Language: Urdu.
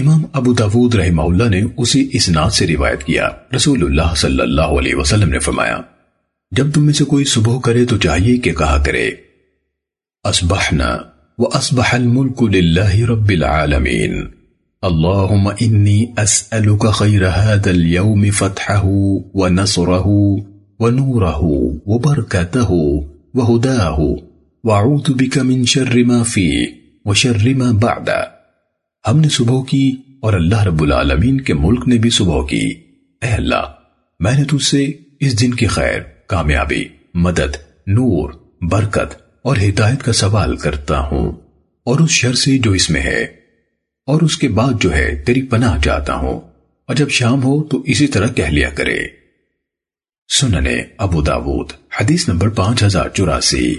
امام ابو داود رحمہ اللہ نے اسی اسناد سے روایت کیا۔ رسول اللہ صلی اللہ علیہ وسلم نے فرمایا، جب تم میں سے کوئی صبح کرے تو چاہیے کہ کہا کرے اسبحنا واسبح الملک للہ رب العالمین۔ اللہم انی اسألک خیر هذا اليوم فتحه ونصره ونوره وبركته وهداه وعوذ بك من شر ما فيه وشر ما بعد۔ ہم نے صبح کی اور اللہ رب العالمین کے ملک نے بھی صبح کی۔ اے اللہ، میں نے تجھ سے اس دن کی خیر، کامیابی، مدد، نور، برکت اور ہدایت کا سوال کرتا ہوں۔ اور اس شر سے جو اس میں ہے، اور اس کے بعد جو ہے، تیری پناہ چاہتا ہوں۔ اور جب شام ہو تو اسی طرح کہہ لیا کرے۔ سننے ابو داود، حدیث نمبر پانچ ہزار چوراسی۔